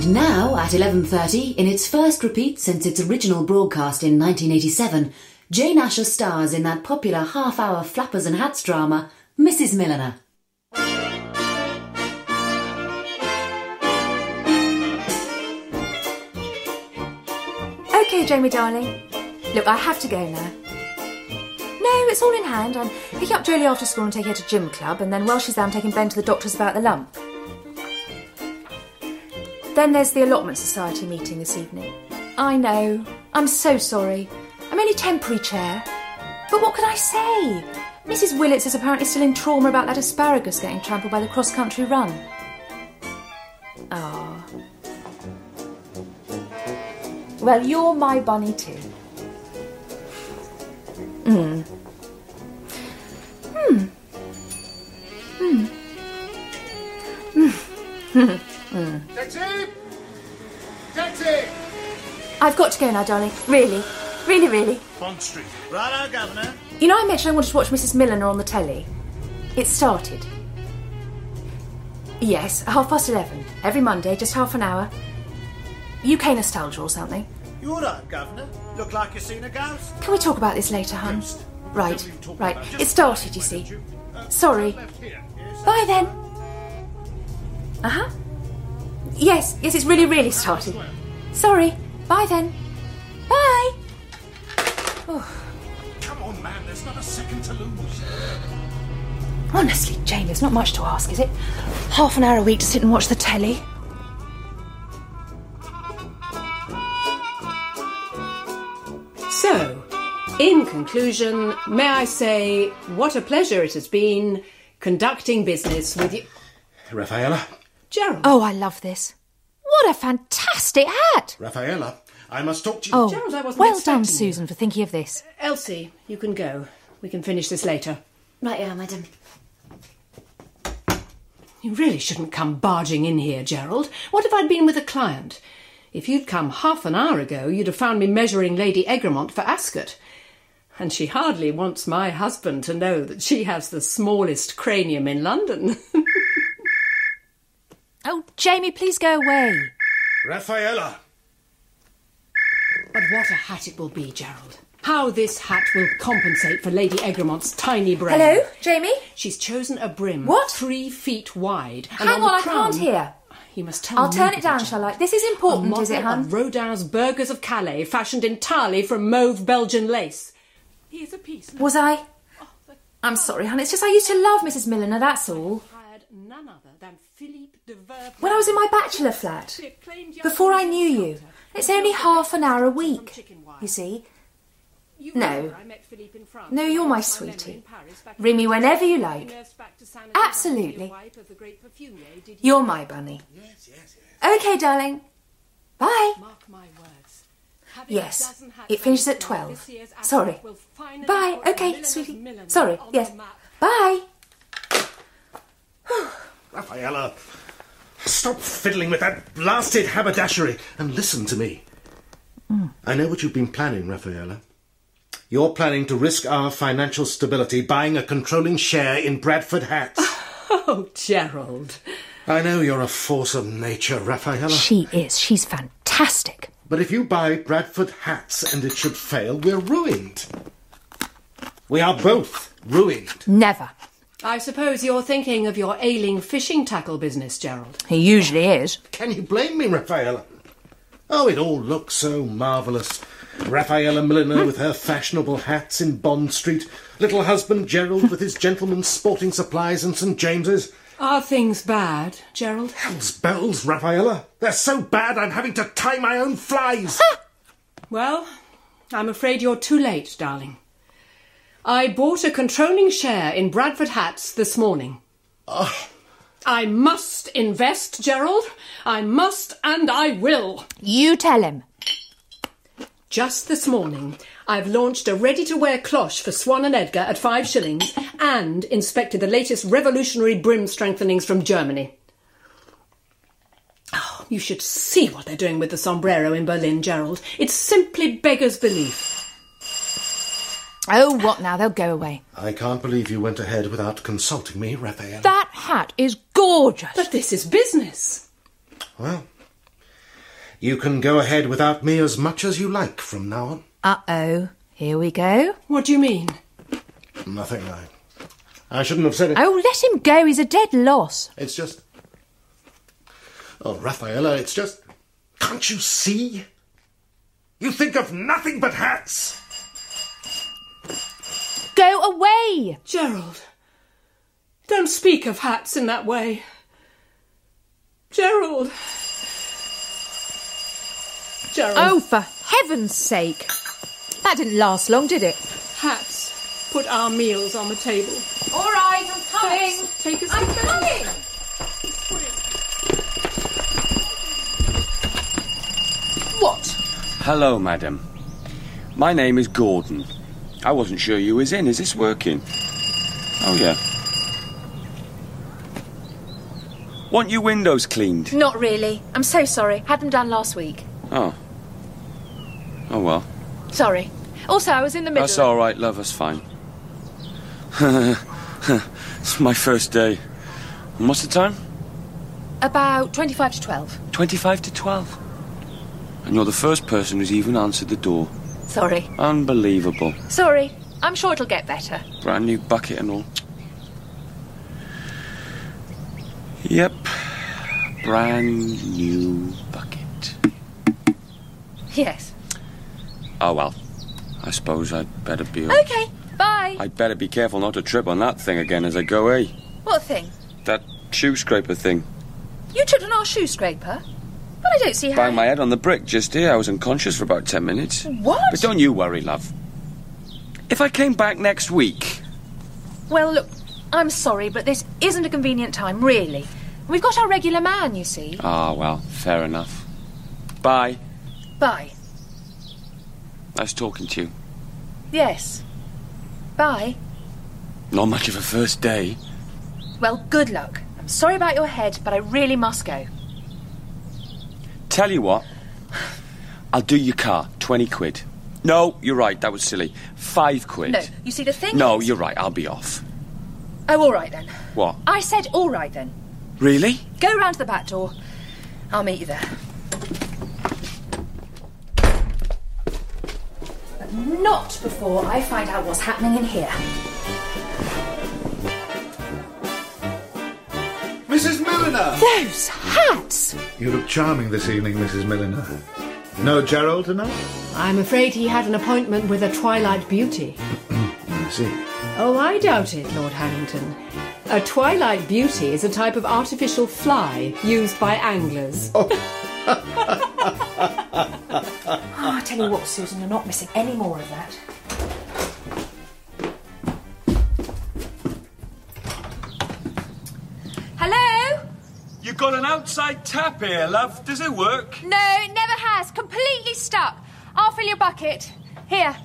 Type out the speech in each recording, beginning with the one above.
And now, at 11.30, in its first repeat since its original broadcast in 1987, Jane Asher stars in that popular half-hour flappers and hats drama, Mrs. Milliner. Okay, Jamie darling. Look, I have to go now. No, it's all in hand. I'm picking up Jolie after school and taking her to gym club, and then while she's there, I'm taking Ben to the doctors about the lump. Then there's the allotment society meeting this evening. I know. I'm so sorry. I'm only temporary chair. But what can I say? Mrs. Willits is apparently still in trauma about that asparagus getting trampled by the cross country run. Ah. Well, you're my bunny too. I've got to go now, darling. Really. Really, really. Bond Street. Righto, Governor. You know, I mentioned I wanted to watch Mrs. Milliner on the telly. It started. Yes, at half past eleven. Every Monday, just half an hour. UK nostalgia or something. You're all right, Governor? Look like you've seen a ghost. Can we talk about this later, hun? Ghost? Right, Don't even talk right. It started, you see. you? Uh, Sorry. Yes. Bye then. Uh huh. Yes, yes, it's really, really started. Sorry. Bye then. Bye. Oh. Come on, man. There's not a second to lose. Honestly, Jane, it's not much to ask, is it? Half an hour a week to sit and watch the telly. So, in conclusion, may I say what a pleasure it has been conducting business with you. Raffaella. Gerald. Oh, I love this. What a fantastic hat! Raffaella, I must talk to you. Oh, Gerald, I wasn't well expecting done, you. Susan, for thinking of this. Elsie, you can go. We can finish this later. Right, yeah, madam. You really shouldn't come barging in here, Gerald. What if I'd been with a client? If you'd come half an hour ago, you'd have found me measuring Lady Egremont for Ascot. And she hardly wants my husband to know that she has the smallest cranium in London. Oh, Jamie, please go away. Raffaella. But what a hat it will be, Gerald. How this hat will compensate for Lady Egremont's tiny brain. Hello, Jamie? She's chosen a brim What? three feet wide. and Hang the on, I crown- can't hear. You must tell I'll me, turn it down, Gerald. shall I? This is A important, model is it, hun? of Rodin's Burghers of Calais, fashioned entirely from mauve Belgian lace. Here's a piece. Was I? Oh, I'm sorry, hon. It's just I used to love Mrs. Milliner, that's all. Hired none other than Philippe de Verve. When I was in my bachelor flat. Before I knew you. It's only half an hour a week. You see? No. No, you're my sweetie. Ring me whenever you like. Absolutely. You're my bunny. Okay, darling. Bye. Yes, it finishes at 12. this year's Ascot Sorry. Bye. Okay, sweetie. Sorry. Yes. Bye. Raffaella. Stop fiddling with that blasted haberdashery and listen to me. I know what you've been planning, Raffaella. You're planning to risk our financial stability buying a controlling share in Bradford Hats. Oh, Gerald. I know you're a force of nature, Raffaella. She is. She's fantastic. But if you buy Bradford Hats and it should fail, we're ruined. We are both ruined. Never. I suppose you're thinking of your ailing fishing tackle business, Gerald. He usually is. Can you blame me, Raffaella? Oh, it all looks so marvellous. Raffaella Milliner with her fashionable hats in Bond Street, little husband Gerald with his gentleman's sporting supplies in St James's. Are things bad, Gerald? Hell's bells, Raffaella. They're so bad I'm having to tie my own flies. Well, I'm afraid you're too late, darling. I bought a controlling share in Bradford Hats this morning. Ah. I must invest, Gerald. I must and I will. You tell him. Just this morning, I've launched a ready to wear cloche for Swan and Edgar at five shillings and inspected the latest revolutionary brim strengthenings from Germany. Oh, you should see what they're doing with the sombrero in Berlin, Gerald. It simply beggars belief. Oh, what now? They'll go away. I can't believe you went ahead without consulting me, Raphael. That hat is gorgeous. But this is business. Well, You can go ahead without me as much as you like from now on. Uh oh. Here we go. What do you mean? Nothing. I, I shouldn't have said it. Oh, let him go. He's a dead loss. It's just. Oh, Raffaella, it's just. Can't you see? You think of nothing but hats. Go away. Gerald, don't speak of hats in that way. Gerald. Gerald. Oh, for heaven's sake. That didn't last long, did it? hats. Put our meals on the table. All right, I'm coming. Hats, Take us I'm to bed. coming. What? Hello, madam. My name is Gordon. I wasn't sure you was in. Is this working? Oh, yeah. Want your windows cleaned? Not really. I'm so sorry. Had them done last week. Oh. Oh, well. Sorry. Also, I was in the middle. That's all right, love. That's fine. it's my first day. And what's the time? About 25 to 12. 25 to 12. And you're the first person who's even answered the door. Sorry. Unbelievable. Sorry. I'm sure it'll get better. Brand new bucket and all. Yep. Brand new bucket. Yes. Oh well. I suppose I'd better be. Okay. Bye. I'd better be careful not to trip on that thing again as I go, eh? What thing? That shoe scraper thing. You tripped on our shoe scraper? But I don't see how. Banged my head on the brick just here. I was unconscious for about ten minutes. What? But don't you worry, love. If I came back next week, Well, look, I'm sorry, but this isn't a convenient time, really. We've got our regular man, you see. ah well, fair enough. Bye. Bye. Nice talking to you. Yes. Bye. Not much of a first day. Well, good luck. I'm sorry about your head, but I really must go. Tell you what, I'll do your car, 20 quid. No, you're right, that was silly. Five quid. No, you see, the thing No, is- you're right, I'll be off. Oh, all right then. What? I said all right then. Really? Go round to the back door. I'll meet you there. But not before I find out what's happening in here. Mrs. Milliner! Those hats! You look charming this evening, Mrs. Milliner. No Gerald tonight? I'm afraid he had an appointment with a Twilight Beauty. I see. Oh, I doubt it, Lord Harrington. A Twilight Beauty is a type of artificial fly used by anglers. Oh, ah, I tell you what, Susan, you're not missing any more of that. Outside tap here, love. Does it work? No, it never has. Completely stuck. I'll fill your bucket. Here.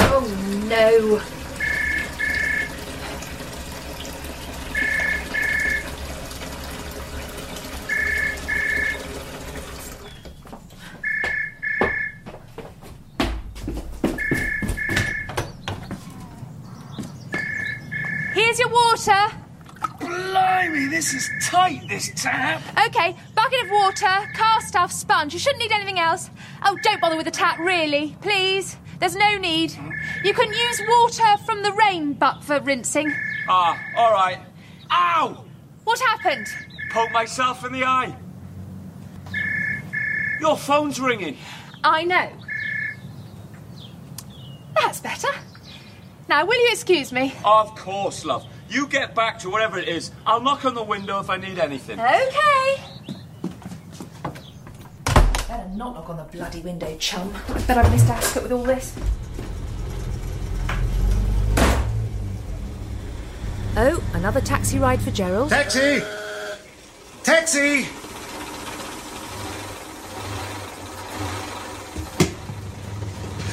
Oh no. Here's your water. Blimey, this is tight, this tap. Okay, bucket of water, car stuff, sponge. You shouldn't need anything else. Oh, don't bother with the tap, really. Please. There's no need. You can use water from the rain butt for rinsing. Ah, all right. Ow! What happened? Poke myself in the eye. Your phone's ringing. I know. That's better. Now, will you excuse me? Of course, love. You get back to whatever it is. I'll knock on the window if I need anything. Okay. Better not knock on the bloody window, chum. I bet I've missed Ascot with all this. Oh, another taxi ride for Gerald. Taxi! Taxi!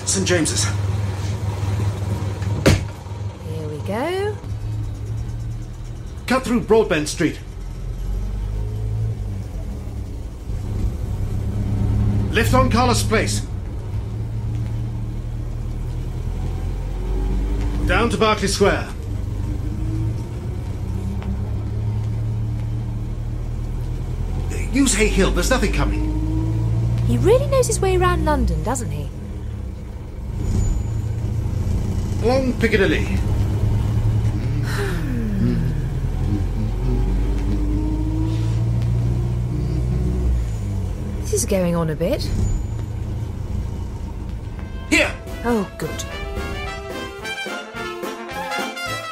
St. James's. Here we go. Cut through Broadbent Street. Lift on Carlos Place. Down to Berkeley Square. Use Hay Hill, there's nothing coming. He really knows his way around London, doesn't he? Along Piccadilly. Is going on a bit. Here. Oh, good.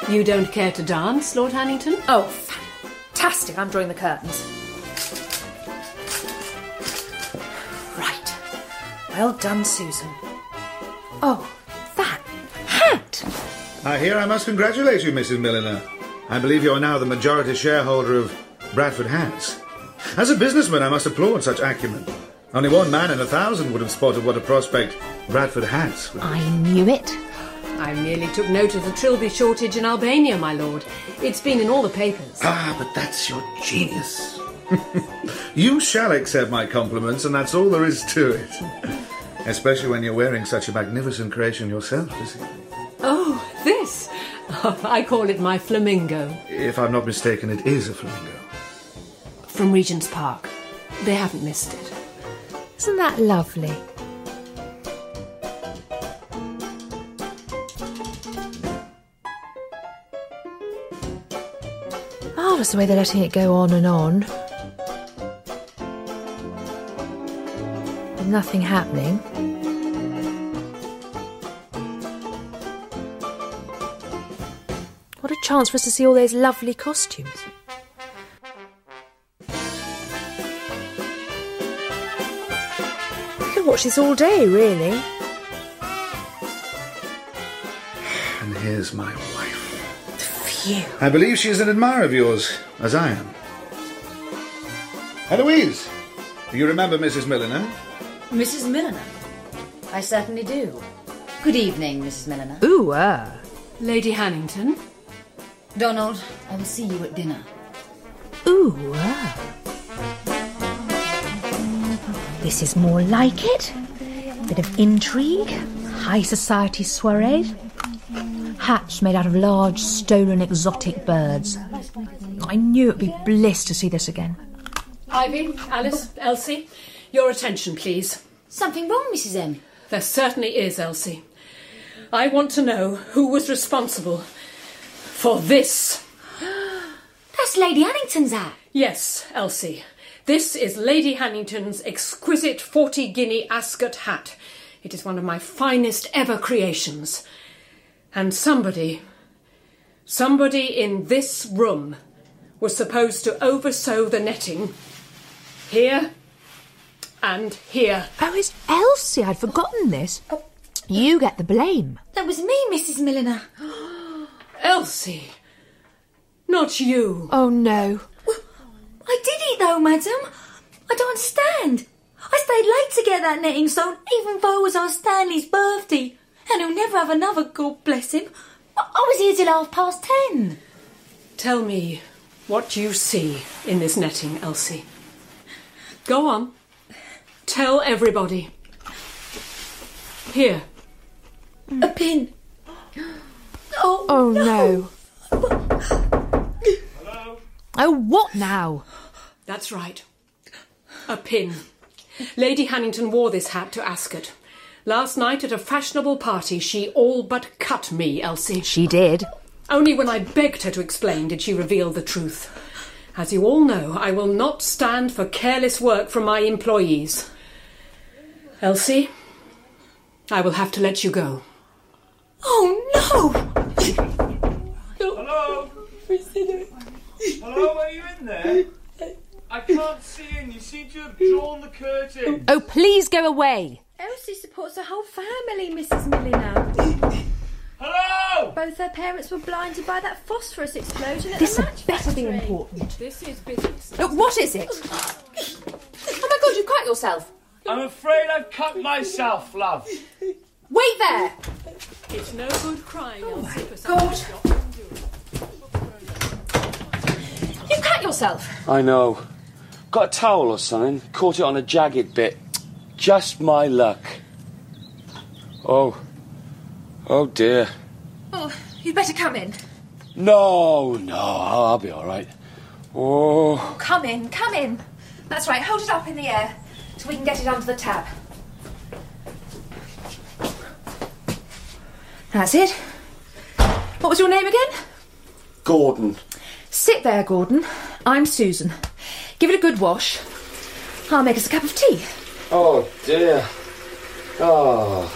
You don't care to dance, Lord Hannington? Oh, fantastic. I'm drawing the curtains. Right. Well done, Susan. Oh, that hat! I hear I must congratulate you, Mrs. Milliner. I believe you are now the majority shareholder of Bradford Hats. As a businessman, I must applaud such acumen. Only one man in a thousand would have spotted what a prospect Bradford has. I knew it. I merely took note of the Trilby shortage in Albania, my lord. It's been in all the papers. Ah, but that's your genius. you shall accept my compliments, and that's all there is to it. Especially when you're wearing such a magnificent creation yourself, this evening. Oh, this? I call it my flamingo. If I'm not mistaken, it is a flamingo. From Regent's Park. They haven't missed it. Isn't that lovely? Ah, Marvellous the way they're letting it go on and on. With nothing happening. What a chance for us to see all those lovely costumes. Could watch this all day, really. And here's my wife. Phew. I believe she is an admirer of yours, as I am. Eloise, do you remember Mrs. Milliner? Mrs. Milliner? I certainly do. Good evening, Mrs. Milliner. Ooh, ah. Lady Hannington? Donald, I will see you at dinner. Ooh, ah. This is more like it. Bit of intrigue, high society soiree. Hats made out of large, stolen exotic birds. I knew it'd be bliss to see this again. Ivy, Alice, Elsie, your attention, please. Something wrong, Mrs. M? There certainly is, Elsie. I want to know who was responsible for this. That's Lady Hannington's hat. Yes, Elsie. This is Lady Hannington's exquisite 40 guinea Ascot hat. It is one of my finest ever creations. And somebody, somebody in this room was supposed to oversew the netting here and here. Oh, it's Elsie. I'd forgotten this. You get the blame. That was me, Mrs. Milliner. Elsie, not you. Oh, no. I did it though, madam. I don't understand. I stayed late to get that netting sewn, even though it was on Stanley's birthday. And he'll never have another, God bless him. I I was here till half past ten. Tell me what you see in this netting, Elsie. Go on. Tell everybody. Here. A pin. Oh, Oh, no. Oh, what now? That's right. A pin. Lady Hannington wore this hat to Ascot. Last night at a fashionable party, she all but cut me, Elsie. She did. Only when I begged her to explain did she reveal the truth. As you all know, I will not stand for careless work from my employees. Elsie, I will have to let you go. Oh no! Hello? Hello, are you in there? I can't see in. You seem to have drawn the curtain. Oh, please go away. Elsie supports the whole family, Mrs. Milliner. Hello? Both her parents were blinded by that phosphorus explosion at This the had match better be important. This is business. Oh, what is it? Oh my god, you cut yourself. I'm afraid I've cut myself, love. Wait there. It's no good crying, oh Elsie. for God. you've got to do. You cut yourself. I know. Got a towel or something? Caught it on a jagged bit. Just my luck. Oh. Oh dear. Oh, you'd better come in. No, no, I'll, I'll be all right. Oh, oh Come in, come in. That's right, hold it up in the air so we can get it under the tab. That's it. What was your name again? Gordon. Sit there, Gordon. I'm Susan. Give it a good wash. I'll make us a cup of tea. Oh dear. Oh,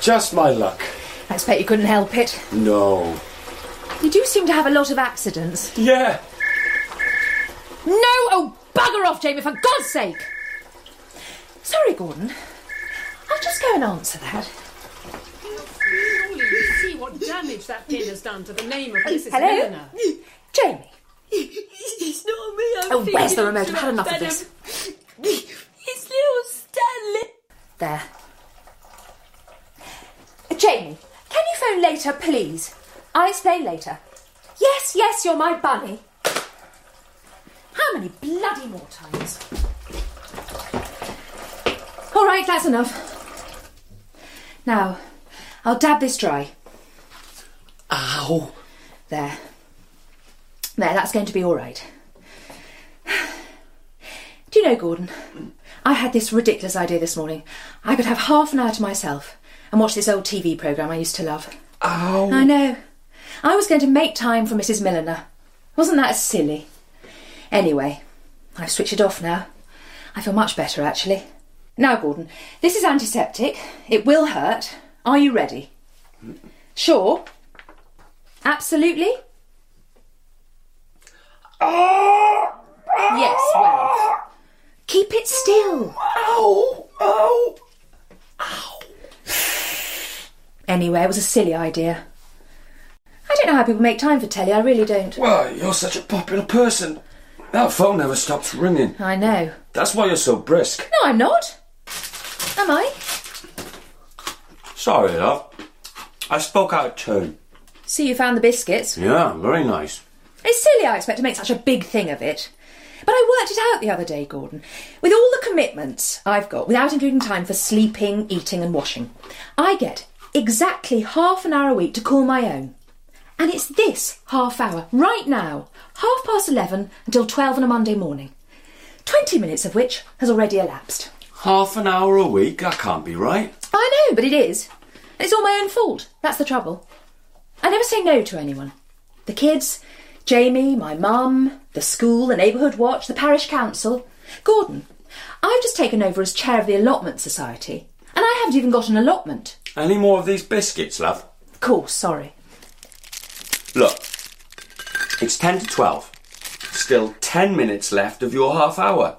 just my luck. I expect you couldn't help it. No. You do seem to have a lot of accidents. Yeah. No! Oh, bugger off, Jamie, for God's sake! Sorry, Gordon. I'll just go and answer that. see what damage that pin has done to the name of Mrs. Hello? Milliner. Jamie. It's not me. I'm Oh, where's the remote? I've had enough of this. It's little Stanley. There. Jamie, can you phone later, please? I'll explain later. Yes, yes, you're my bunny. How many bloody more times? All right, that's enough. Now, I'll dab this dry. Ow. There. There, that's going to be all right. Do you know, Gordon? I had this ridiculous idea this morning. I could have half an hour to myself and watch this old TV programme I used to love. Oh. I know. I was going to make time for Mrs. Milliner. Wasn't that silly? Anyway, I've switched it off now. I feel much better, actually. Now, Gordon, this is antiseptic. It will hurt. Are you ready? Sure? Absolutely? Ah! Yes, well. Keep it still. Ow. Ow. Ow! Anyway, it was a silly idea. I don't know how people make time for telly, I really don't. Well, you're such a popular person. That phone never stops ringing. I know. That's why you're so brisk. No, I'm not. Am I? Sorry, love. I spoke out of turn. See, you found the biscuits. Yeah, very nice. It's silly I expect to make such a big thing of it. But I worked it out the other day, Gordon. With all the commitments I've got, without including time for sleeping, eating, and washing, I get exactly half an hour a week to call my own. And it's this half hour, right now, half past 11 until 12 on a Monday morning. 20 minutes of which has already elapsed. Half an hour a week? That can't be right. I know, but it is. It's all my own fault. That's the trouble. I never say no to anyone. The kids, Jamie, my mum, the school, the neighbourhood watch, the parish council. Gordon, I've just taken over as chair of the allotment society, and I haven't even got an allotment. Any more of these biscuits, love? Of course, sorry. Look, it's 10 to 12. Still 10 minutes left of your half hour.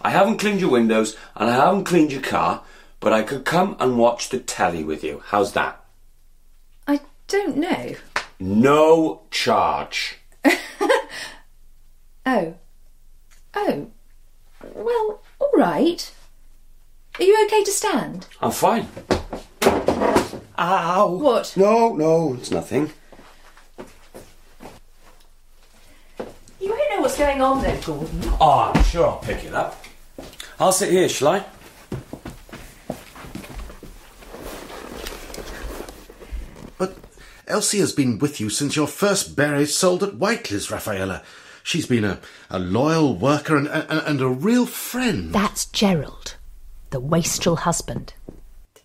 I haven't cleaned your windows and I haven't cleaned your car, but I could come and watch the telly with you. How's that? I don't know. No charge. Oh. Oh. Well, all right. Are you okay to stand? I'm fine. Ow. What? No, no, it's nothing. You won't know what's going on there, Gordon. Oh, I'm sure I'll pick it up. I'll sit here, shall I? But Elsie has been with you since your first berries sold at Whiteley's, Raffaella. She's been a, a loyal worker and, and, and a real friend. That's Gerald, the wastrel husband.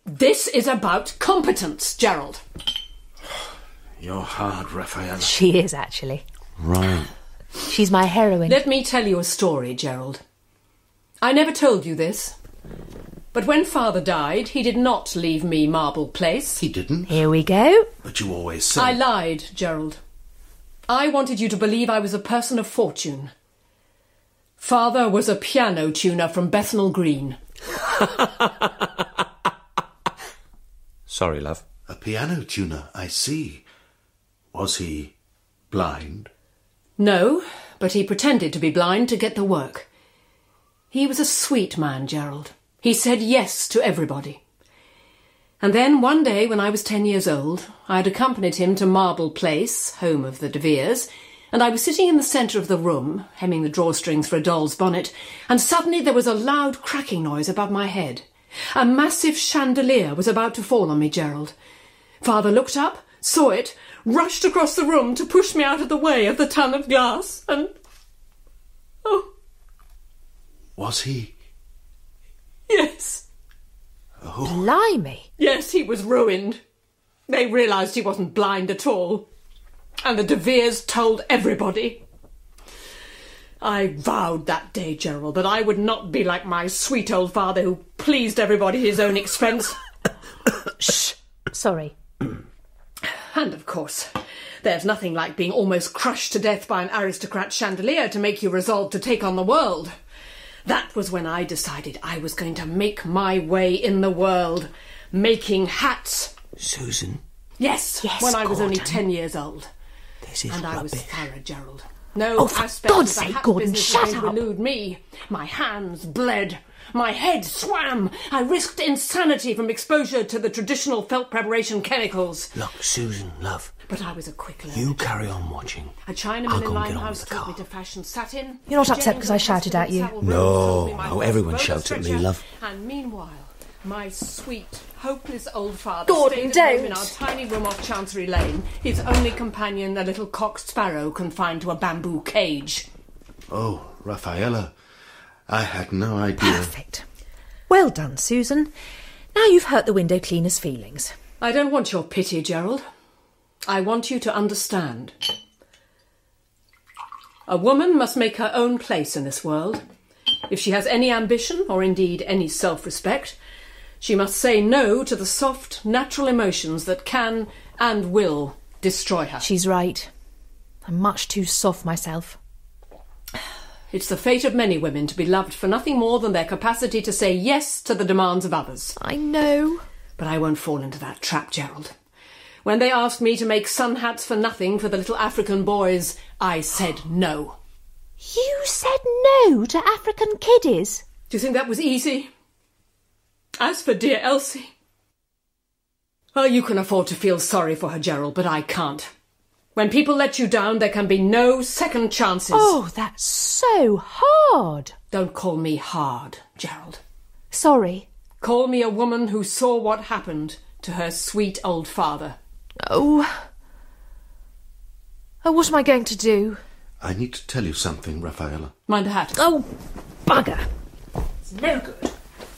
This is about competence, Gerald. You're hard, Raffaella. She is, actually. Right. She's my heroine. Let me tell you a story, Gerald. I never told you this, but when father died, he did not leave me Marble Place. He didn't, Here we go. but you always say. I lied, Gerald. I wanted you to believe I was a person of fortune. Father was a piano tuner from Bethnal Green. Sorry, love. A piano tuner, I see. Was he blind? No, but he pretended to be blind to get the work. He was a sweet man, Gerald. He said yes to everybody. And then one day, when I was ten years old, I had accompanied him to Marble Place, home of the De Veres, and I was sitting in the centre of the room, hemming the drawstrings for a doll's bonnet, and suddenly there was a loud cracking noise above my head. A massive chandelier was about to fall on me, Gerald. Father looked up, saw it, rushed across the room to push me out of the way of the ton of glass, and. Oh, Was he? yes. Blimey. Yes, he was ruined. They realised he wasn't blind at all. And the De Veres told everybody. I vowed that day, Gerald, that I would not be like my sweet old father who pleased everybody at his own expense. Sorry. And of course, there's nothing like being almost crushed to death by an aristocrat chandelier to make you resolve to take on the world. That was when I decided I was going to make my way in the world, making hats. Susan, Yes, Yes, when I was only ten years old. this is And I was rubbish. thorough, Gerald. No Oh, for aspect God's of the sake, hat Gordon, business shut was going up. to me. My hands bled. My head swam. I risked insanity from exposure to the traditional felt preparation chemicals. Look, Susan, love, But I was a quick learner. you carry on watching. A I'll Chinaman go in and get on Limehouse with the taught me car. to fashion satin. You're not upset because I shouted at you? No, sold me my no, everyone roller shouts at me, love. And meanwhile, my sweet, hopeless old father Gordon, stayed at home in our tiny room off Chancery Lane, his only companion a little cock sparrow confined to a bamboo cage. Oh, Raffaella. I had no idea. Perfect. Well done, Susan. Now you've hurt the window cleaner's feelings. I don't want your pity, Gerald. I want you to understand. A woman must make her own place in this world. If she has any ambition, or indeed any self respect, she must say no to the soft, natural emotions that can and will destroy her. She's right. I'm much too soft myself. It's the fate of many women to be loved for nothing more than their capacity to say yes to the demands of others. I know. But I won't fall into that trap, Gerald. When they asked me to make sun hats for nothing for the little African boys, I said no. You said no to African kiddies. Do you think that was easy? As for dear Elsie. Well, you can afford to feel sorry for her, Gerald, but I can't. When people let you down, there can be no second chances. Oh, that's so hard. Don't call me hard, Gerald. Sorry. Call me a woman who saw what happened to her sweet old father. Oh. Oh, what am I going to do? I need to tell you something, Raffaella. Mind the hat. Oh, bugger. It's no good.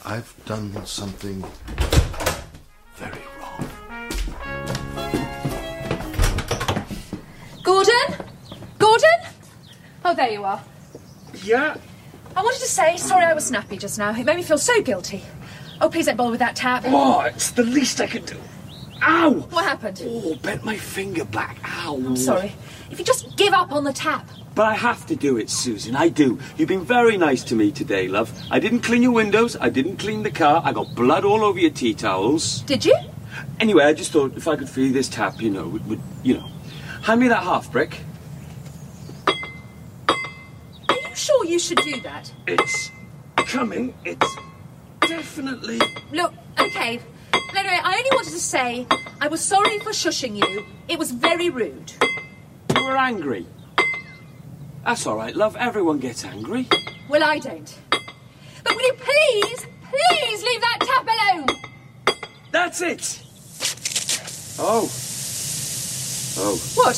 I've done something there you are. Yeah? I wanted to say sorry I was snappy just now. It made me feel so guilty. Oh, please don't bother with that tap. Oh, it's the least I could do. Ow! What happened? Oh, bent my finger back. Ow. I'm sorry. If you just give up on the tap. But I have to do it, Susan. I do. You've been very nice to me today, love. I didn't clean your windows. I didn't clean the car. I got blood all over your tea towels. Did you? Anyway, I just thought if I could free this tap, you know, would, would you know. Hand me that half brick. Are you should do that? It's coming. It's definitely. Look, okay. Anyway, I only wanted to say I was sorry for shushing you. It was very rude. You were angry. That's all right, love. Everyone gets angry. Well, I don't. But will you please, please leave that tap alone? That's it. Oh. Oh. What?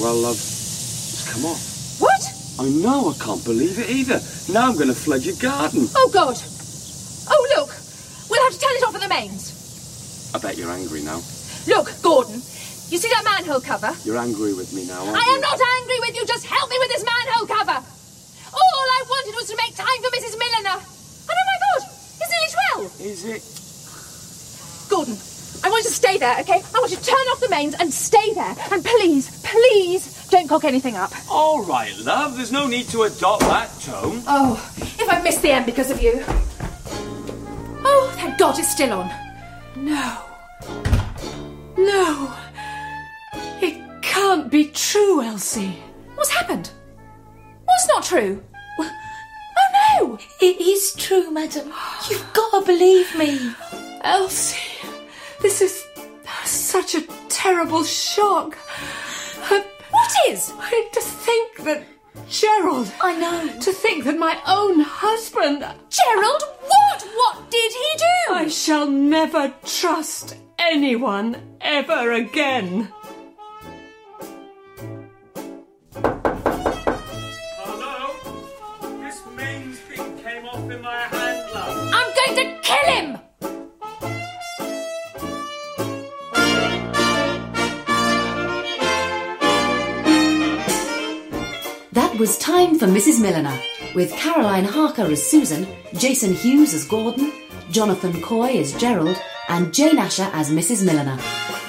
Well, love, it's come off. I know. I can't believe it either. Now I'm going to flood your garden. Oh, God. Oh, look. We'll have to turn it off at the mains. I bet you're angry now. Look, Gordon. You see that manhole cover? You're angry with me now, aren't I you? am not angry with you. Just help me with this manhole cover. All I wanted was to make time for Mrs. Milliner. And oh my God, it's nearly 12. Is it? Gordon, I want you to stay there, okay? I want you to turn off the mains and stay there. And please, cock anything up. All right, love. There's no need to adopt that tone. Oh, if I missed the end because of you. Oh, thank God it's still on. No. No. It can't be true, Elsie. What's happened? What's not true? Oh no! It is true, madam. You've got to believe me. Elsie, this is such a terrible shock. What is? To think that Gerald. I know. To think that my own husband. Gerald, what? What did he do? I shall never trust anyone ever again. Hello? This main thing came off in my hand, was Time for Mrs. Milliner, with Caroline Harker as Susan, Jason Hughes as Gordon, Jonathan Coy as Gerald, and Jane Asher as Mrs. Milliner,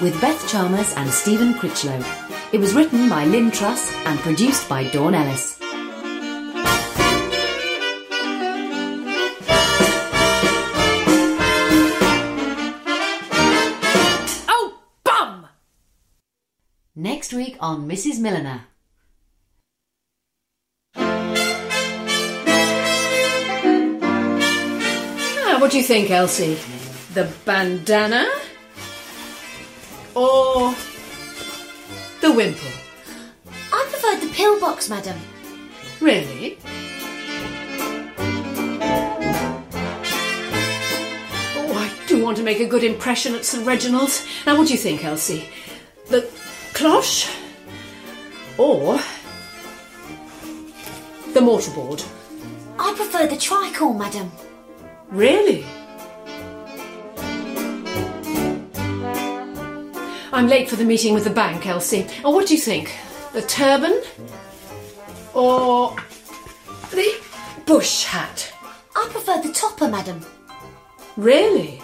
with Beth Chalmers and Stephen Critchlow. It was written by Lynne Truss and produced by Dawn Ellis. Oh, bum! Next week on Mrs. Milliner. Do you think, Elsie? The bandana? Or the wimple? I prefer the pillbox, madam. Really? Oh, I do want to make a good impression at Sir Reginald's. Now, what do you think, Elsie? The cloche? Or the mortarboard? I prefer the tricorn, madam. Really? I'm late for the meeting with the bank, Elsie. Oh, what do you think? The turban? Or the bush hat? I prefer the topper, madam. Really?